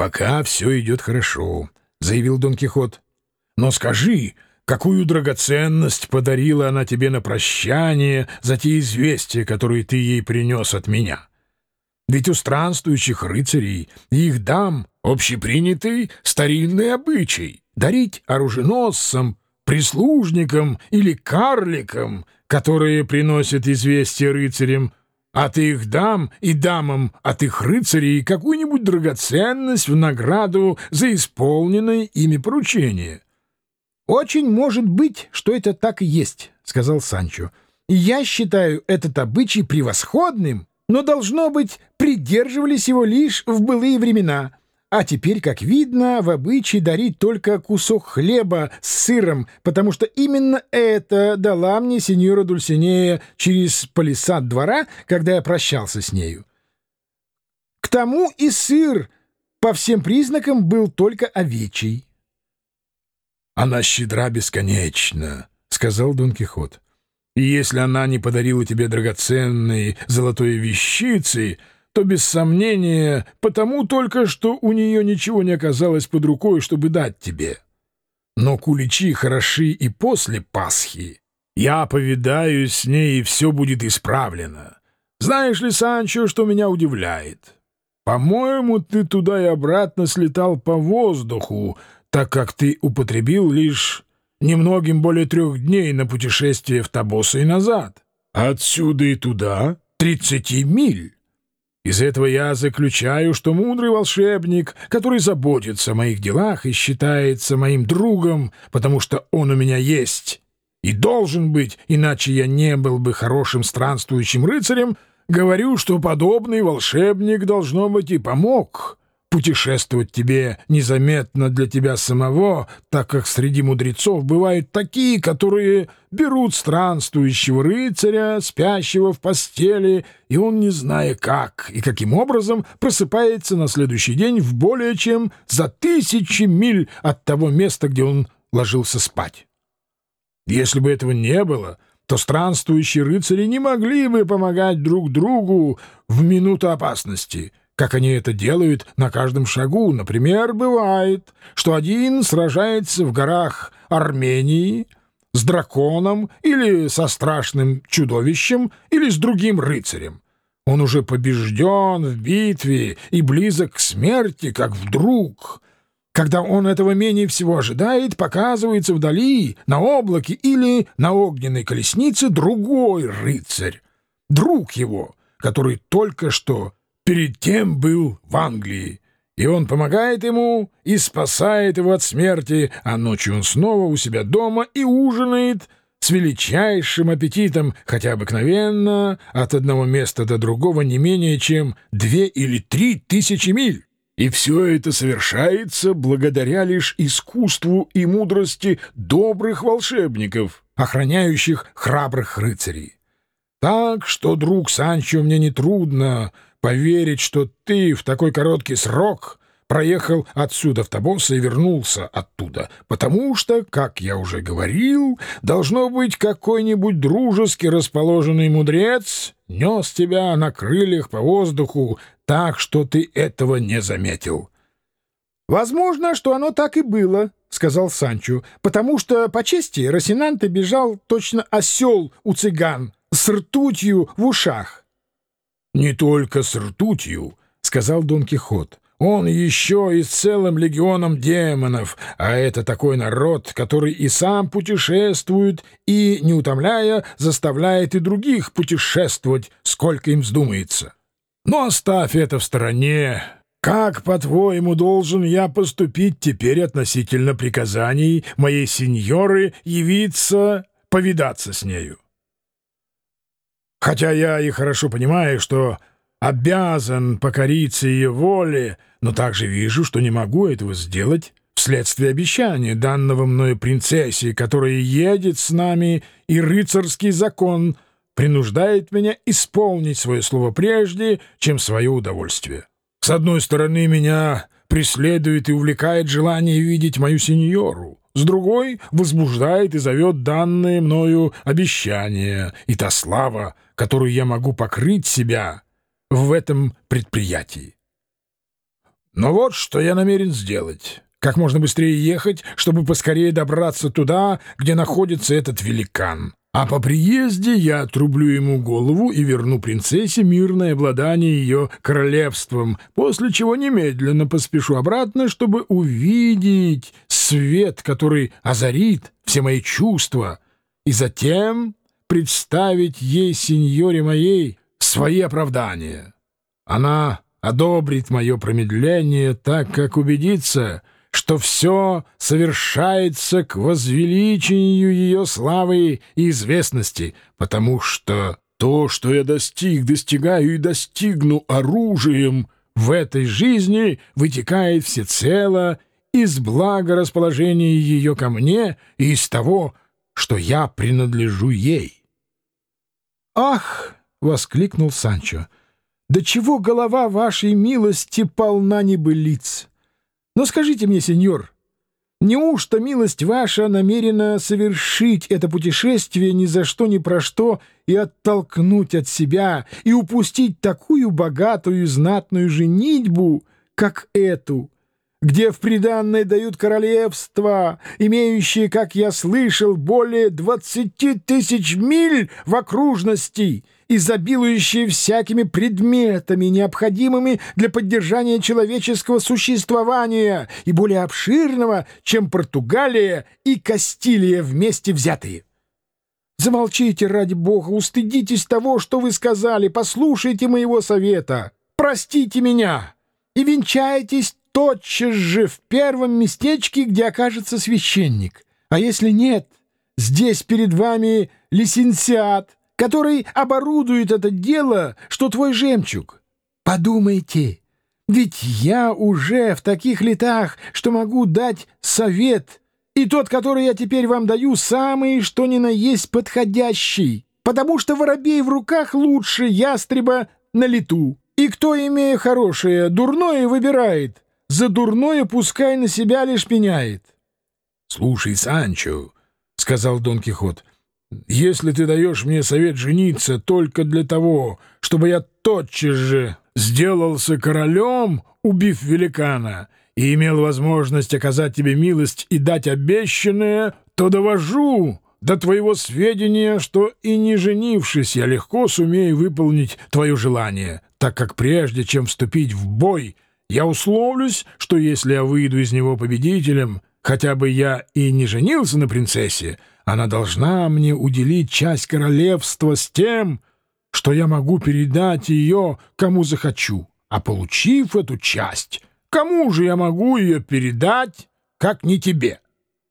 «Пока все идет хорошо», — заявил Дон Кихот. «Но скажи, какую драгоценность подарила она тебе на прощание за те известия, которые ты ей принес от меня? Ведь у странствующих рыцарей и их дам общепринятый старинный обычай — дарить оруженосцам, прислужникам или карликам, которые приносят известия рыцарям, от их дам и дамам от их рыцарей какую-нибудь драгоценность в награду за исполненное ими поручение. — Очень может быть, что это так и есть, — сказал Санчо. — я считаю этот обычай превосходным, но, должно быть, придерживались его лишь в былые времена — а теперь, как видно, в обычае дарить только кусок хлеба с сыром, потому что именно это дала мне сеньора Дульсинея через палисад двора, когда я прощался с нею. К тому и сыр по всем признакам был только овечий. — Она щедра бесконечно, — сказал Дон Кихот. — И если она не подарила тебе драгоценной золотой вещицы то без сомнения потому только, что у нее ничего не оказалось под рукой, чтобы дать тебе. Но куличи хороши и после Пасхи. Я повидаюсь с ней, и все будет исправлено. Знаешь ли, Санчо, что меня удивляет? По-моему, ты туда и обратно слетал по воздуху, так как ты употребил лишь немногим более трех дней на путешествие в Табоса и назад. Отсюда и туда тридцати миль. Из этого я заключаю, что мудрый волшебник, который заботится о моих делах и считается моим другом, потому что он у меня есть и должен быть, иначе я не был бы хорошим странствующим рыцарем, говорю, что подобный волшебник, должно быть, и помог путешествовать тебе незаметно для тебя самого, так как среди мудрецов бывают такие, которые берут странствующего рыцаря, спящего в постели, и он, не зная как и каким образом, просыпается на следующий день в более чем за тысячи миль от того места, где он ложился спать. Если бы этого не было, то странствующие рыцари не могли бы помогать друг другу в минуту опасности — как они это делают на каждом шагу. Например, бывает, что один сражается в горах Армении с драконом или со страшным чудовищем или с другим рыцарем. Он уже побежден в битве и близок к смерти, как вдруг, когда он этого менее всего ожидает, показывается вдали, на облаке или на огненной колеснице другой рыцарь, друг его, который только что перед тем был в Англии, и он помогает ему и спасает его от смерти, а ночью он снова у себя дома и ужинает с величайшим аппетитом, хотя обыкновенно от одного места до другого не менее чем две или три тысячи миль. И все это совершается благодаря лишь искусству и мудрости добрых волшебников, охраняющих храбрых рыцарей. Так что, друг Санчо, мне нетрудно поверить, что ты в такой короткий срок проехал отсюда в Табоса и вернулся оттуда, потому что, как я уже говорил, должно быть какой-нибудь дружески расположенный мудрец нес тебя на крыльях по воздуху так, что ты этого не заметил. — Возможно, что оно так и было, — сказал Санчо, — потому что, по чести, Росинанте бежал точно осел у цыган с ртутью в ушах. «Не только с ртутью», — сказал Дон Кихот. «Он еще и с целым легионом демонов, а это такой народ, который и сам путешествует и, не утомляя, заставляет и других путешествовать, сколько им вздумается. Но оставь это в стороне. Как, по-твоему, должен я поступить теперь относительно приказаний моей сеньоры явиться повидаться с нею?» Хотя я и хорошо понимаю, что обязан покориться ее воле, но также вижу, что не могу этого сделать вследствие обещания, данного мною принцессе, которая едет с нами, и рыцарский закон принуждает меня исполнить свое слово прежде, чем свое удовольствие. С одной стороны, меня преследует и увлекает желание видеть мою сеньору, с другой возбуждает и зовет данное мною обещание и та слава, которую я могу покрыть себя в этом предприятии. Но вот что я намерен сделать. Как можно быстрее ехать, чтобы поскорее добраться туда, где находится этот великан. А по приезде я отрублю ему голову и верну принцессе мирное обладание ее королевством, после чего немедленно поспешу обратно, чтобы увидеть свет, который озарит все мои чувства, и затем представить ей, сеньоре моей, свои оправдания. Она одобрит мое промедление, так как убедится, что все совершается к возвеличению ее славы и известности, потому что то, что я достиг, достигаю и достигну оружием в этой жизни, вытекает всецело из благорасположения ее ко мне и из того, что я принадлежу ей. «Ах!» — воскликнул Санчо. «Да чего голова вашей милости полна небылиц!» Но скажите мне, сеньор, неужто милость ваша намерена совершить это путешествие ни за что ни про что и оттолкнуть от себя и упустить такую богатую и знатную женитьбу, как эту, где в приданное дают королевства, имеющие, как я слышал, более двадцати тысяч миль в окружности, изобилующие всякими предметами, необходимыми для поддержания человеческого существования и более обширного, чем Португалия и Кастилия вместе взятые. Замолчите, ради бога, устыдитесь того, что вы сказали, послушайте моего совета, простите меня и венчайтесь тотчас же в первом местечке, где окажется священник. А если нет, здесь перед вами лисенциат, который оборудует это дело, что твой жемчуг. Подумайте, ведь я уже в таких летах, что могу дать совет, и тот, который я теперь вам даю, самый что ни на есть подходящий, потому что воробей в руках лучше ястреба на лету. И кто, имея хорошее, дурное выбирает, за дурное пускай на себя лишь пеняет. — Слушай, Санчо, — сказал Дон Кихот, — если ты даешь мне совет жениться только для того, чтобы я тотчас же сделался королем, убив великана, и имел возможность оказать тебе милость и дать обещанное, то довожу до твоего сведения, что и не женившись, я легко сумею выполнить твое желание, так как прежде чем вступить в бой, я условлюсь, что если я выйду из него победителем, хотя бы я и не женился на принцессе, она должна мне уделить часть королевства с тем, что я могу передать ее кому захочу. А получив эту часть, кому же я могу ее передать, как не тебе?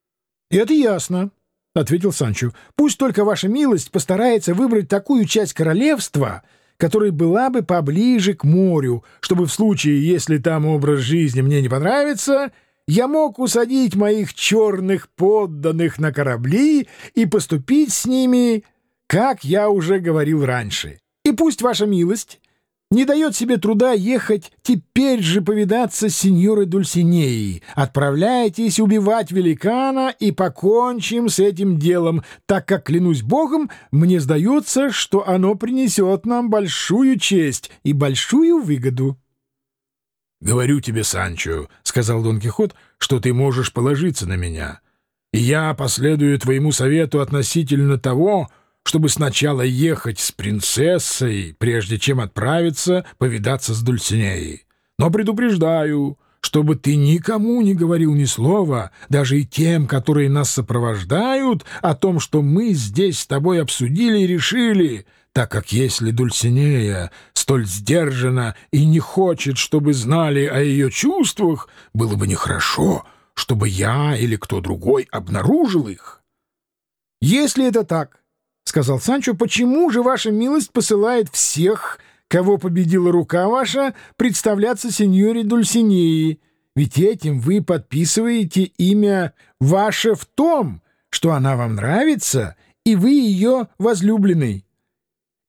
— Это ясно, — ответил Санчо. — Пусть только ваша милость постарается выбрать такую часть королевства, которая была бы поближе к морю, чтобы в случае, если там образ жизни мне не понравится, я мог усадить моих черных подданных на корабли и поступить с ними, как я уже говорил раньше. И пусть ваша милость не дает себе труда ехать теперь же повидаться с сеньорой Дульсинеей. Отправляйтесь убивать великана и покончим с этим делом, так как, клянусь богом, мне сдается, что оно принесет нам большую честь и большую выгоду. — Говорю тебе, Санчо, — сказал Дон Кихот, — что ты можешь положиться на меня. И я последую твоему совету относительно того, чтобы сначала ехать с принцессой, прежде чем отправиться повидаться с Дульсинеей. Но предупреждаю, чтобы ты никому не говорил ни слова, даже и тем, которые нас сопровождают, о том, что мы здесь с тобой обсудили и решили — так как если Дульсинея столь сдержана и не хочет, чтобы знали о ее чувствах, было бы нехорошо, чтобы я или кто другой обнаружил их. — Если это так, — сказал Санчо, — почему же ваша милость посылает всех, кого победила рука ваша, представляться сеньоре Дульсинеи? Ведь этим вы подписываете имя ваше в том, что она вам нравится, и вы ее возлюбленный.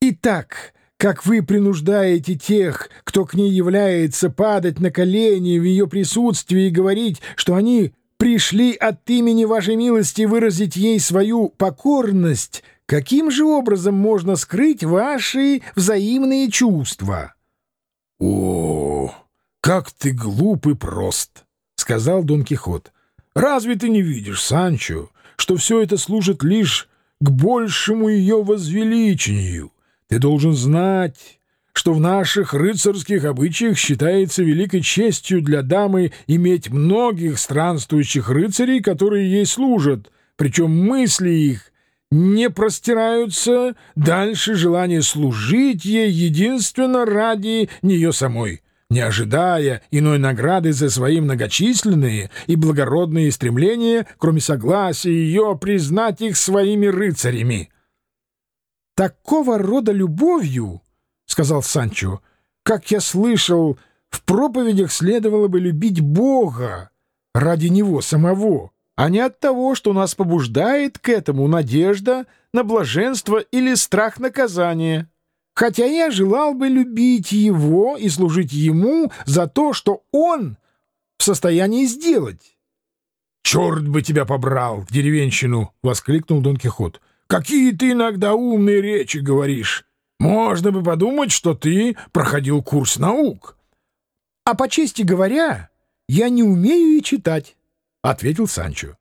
И так, как вы принуждаете тех, кто к ней является, падать на колени в ее присутствии и говорить, что они пришли от имени вашей милости выразить ей свою покорность, каким же образом можно скрыть ваши взаимные чувства? — О, «Как ты глуп и прост!» — сказал Дон Кихот. «Разве ты не видишь, Санчо, что все это служит лишь к большему ее возвеличению? Ты должен знать, что в наших рыцарских обычаях считается великой честью для дамы иметь многих странствующих рыцарей, которые ей служат, причем мысли их не простираются дальше желания служить ей единственно ради нее самой, не ожидая иной награды за свои многочисленные и благородные стремления, кроме согласия ее признать их своими рыцарями. Такого рода любовью — сказал Санчо. — Как я слышал, в проповедях следовало бы любить Бога ради Него самого, а не от того, что нас побуждает к этому надежда на блаженство или страх наказания. Хотя я желал бы любить Его и служить Ему за то, что Он в состоянии сделать. — Черт бы тебя побрал, деревенщину! — воскликнул Дон Кихот. — Какие ты иногда умные речи говоришь! Можно бы подумать, что ты проходил курс наук. — А по чести говоря, я не умею и читать, — ответил Санчо.